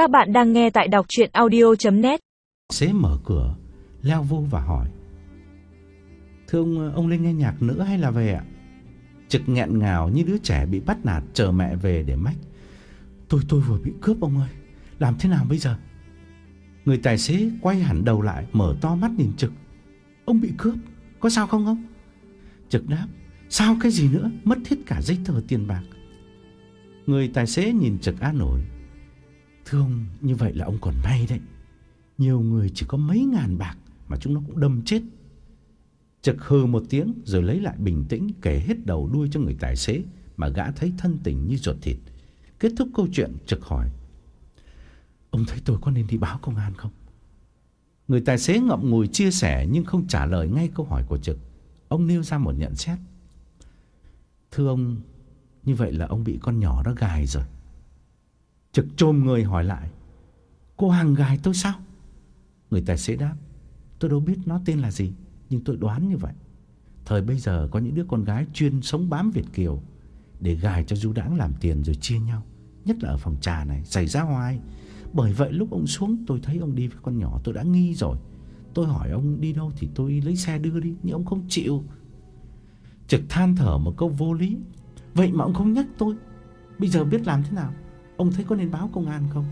Các bạn đang nghe tại đọc chuyện audio.net Xế mở cửa, leo vô và hỏi. Thưa ờ, ông, ông lên nghe nhạc nữa hay là về ạ? Trực nghẹn ngào như đứa trẻ bị bắt nạt chờ mẹ về để mách. Tôi tôi vừa bị cướp ông ơi, làm thế nào bây giờ? Người tài xế quay hẳn đầu lại, mở to mắt nhìn Trực. Ông bị cướp, có sao không ông? Trực đáp, sao cái gì nữa, mất hết cả giấy tờ tiền bạc. Người tài xế nhìn Trực an nổi Thưa ông, như vậy là ông còn may đấy. Nhiều người chỉ có mấy ngàn bạc mà chúng nó cũng đâm chết. Trực hừ một tiếng rồi lấy lại bình tĩnh kể hết đầu đuôi cho người tài xế mà gã thấy thân tình như ruột thịt. Kết thúc câu chuyện, Trực hỏi. Ông thấy tôi có nên đi báo công an không? Người tài xế ngậm ngùi chia sẻ nhưng không trả lời ngay câu hỏi của Trực. Ông nêu ra một nhận xét. Thưa ông, như vậy là ông bị con nhỏ đó gài rồi. Trực trôm người hỏi lại. Cô hàng gài tôi sao? Người tài xế đáp. Tôi đâu biết nó tên là gì, nhưng tôi đoán như vậy. Thời bây giờ có những đứa con gái chuyên sống bám Việt Kiều để gài cho du đãng làm tiền rồi chia nhau. Nhất là ở phòng trà này, xảy ra hoài. Bởi vậy lúc ông xuống tôi thấy ông đi với con nhỏ tôi đã nghi rồi. Tôi hỏi ông đi đâu thì tôi lấy xe đưa đi, nhưng ông không chịu. Trực than thở một câu vô lý. Vậy mà ông không nhắc tôi. Bây giờ biết làm thế nào? Ông thấy có nên báo công an không?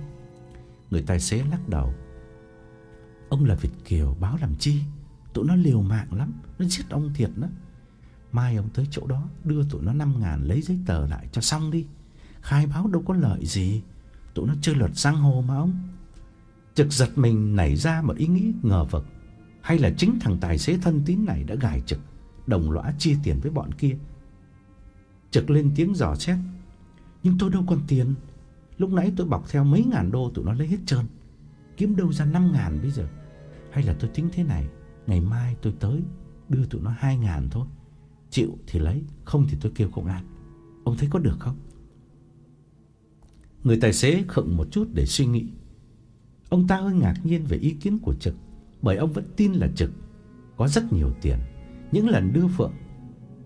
Người tài xế lắc đầu. Ông là Việt Kiều báo làm chi? Tụi nó liều mạng lắm, nó giết ông thiệt đó. Mai ông tới chỗ đó đưa tụi nó 5 ngàn lấy giấy tờ lại cho xong đi. Khai báo đâu có lợi gì. Tụi nó chơi luật giang hồ mà ông. Trực giật mình nảy ra một ý nghĩ ngờ vực. Hay là chính thằng tài xế thân tín này đã gài trực, đồng lõa chia tiền với bọn kia. Trực lên tiếng dò xét. Nhưng tôi đâu còn tiền. Lúc nãy tôi bọc theo mấy ngàn đô tụi nó lấy hết trơn. Kiếm đâu ra 5 ngàn bây giờ. Hay là tôi tính thế này, ngày mai tôi tới đưa tụi nó 2 ngàn thôi. Chịu thì lấy, không thì tôi kêu công an. Ông thấy có được không? Người tài xế khựng một chút để suy nghĩ. Ông ta hơi ngạc nhiên về ý kiến của Trực, bởi ông vẫn tin là Trực có rất nhiều tiền. Những lần đưa Phượng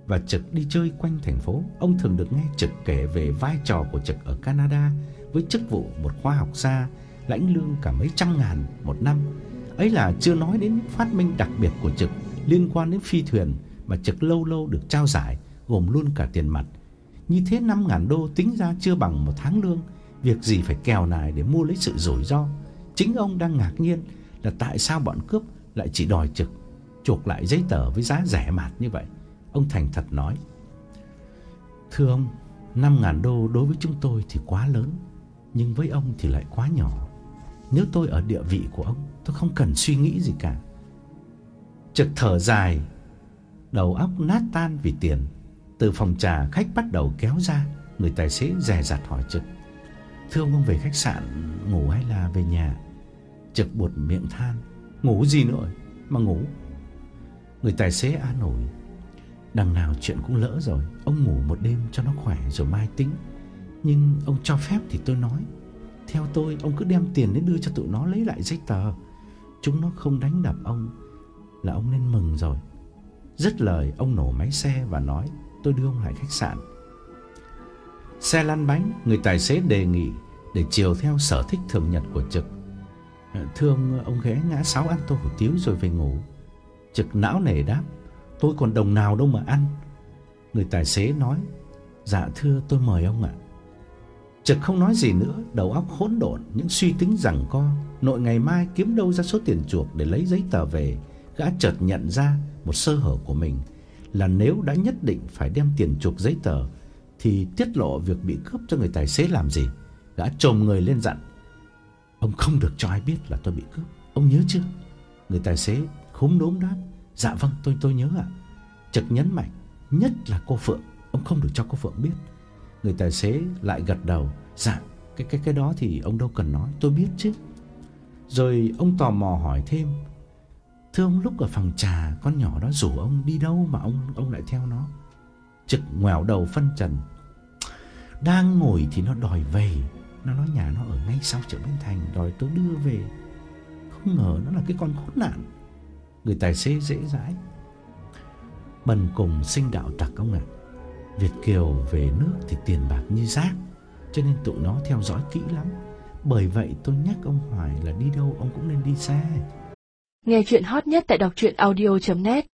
và Trực đi chơi quanh thành phố, ông thường được nghe Trực kể về vai trò của Trực ở Canada với chức vụ một khoa học gia lãnh lương cả mấy trăm ngàn một năm. Ấy là chưa nói đến những phát minh đặc biệt của Trực liên quan đến phi thuyền mà Trực lâu lâu được trao giải, gồm luôn cả tiền mặt. Như thế 5 ngàn đô tính ra chưa bằng một tháng lương, việc gì phải kèo nài để mua lấy sự rủi ro. Chính ông đang ngạc nhiên là tại sao bọn cướp lại chỉ đòi Trực chuộc lại giấy tờ với giá rẻ mạt như vậy. Ông thành thật nói: "Thưa ông, 5 ngàn đô đối với chúng tôi thì quá lớn, nhưng với ông thì lại quá nhỏ. Nếu tôi ở địa vị của ông, tôi không cần suy nghĩ gì cả." Trực thở dài, đầu óc nát tan vì tiền. Từ phòng trà khách bắt đầu kéo ra, người tài xế dè dặt hỏi Trực: "Thưa ông, ông về khách sạn ngủ hay là về nhà?" Trực buột miệng than: "Ngủ gì nữa mà ngủ?" Người tài xế an ủi: "Đằng nào chuyện cũng lỡ rồi, ông ngủ một đêm cho nó khỏe rồi mai tính. Nhưng ông cho phép thì tôi nói, theo tôi ông cứ đem tiền đến đưa cho tụi nó lấy lại giấy tờ. Chúng nó không đánh đập ông là ông nên mừng rồi." Dứt lời, ông nổ máy xe và nói: "Tôi đưa ông lại khách sạn." Xe lăn bánh, người tài xế đề nghị để chiều theo sở thích thường nhật của Trực. Ờ, "Thưa ông, ông ghé ngã sáu ăn tô hủ tiếu rồi về ngủ." Trực não nề đáp: "Tôi còn đồng nào đâu mà ăn." Người tài xế nói: "Dạ thưa, tôi mời ông ạ." Trực không nói gì nữa, đầu óc hỗn độn những suy tính rằng co, nội ngày mai kiếm đâu ra số tiền chuộc để lấy giấy tờ về, gã chợt nhận ra một sơ hở của mình là nếu đã nhất định phải đem tiền chuộc giấy tờ thì tiết lộ việc bị cướp cho người tài xế làm gì. Gã chồm người lên dặn: "Ông không được cho ai biết là tôi bị cướp, ông nhớ chưa?" Người tài xế khúm núm đáp: "Dạ vâng, tôi tôi nhớ ạ." Trực nhấn mạnh: "Nhất là cô Phượng, ông không được cho cô Phượng biết." Người tài xế lại gật đầu: "Dạ, cái cái cái đó thì ông đâu cần nói, tôi biết chứ." Rồi ông tò mò hỏi thêm: "Thưa ông lúc ở phòng trà con nhỏ đó rủ ông đi đâu mà ông ông lại theo nó?" Trực ngoẻo đầu phân trần: "Đang ngồi thì nó đòi về, nó nói nhà nó ở ngay sau chợ Bến Thành đòi tôi đưa về. Không ngờ nó là cái con khốn nạn." Người tài xế dễ dãi: "Bần cùng sinh đạo tặc ông ạ. Việt kiều về nước thì tiền bạc như rác, cho nên tụi nó theo dõi kỹ lắm." Bởi vậy tôi nhắc ông Hoài là đi đâu ông cũng nên đi xa. Nghe chuyện hot nhất tại đọc truyện audio.net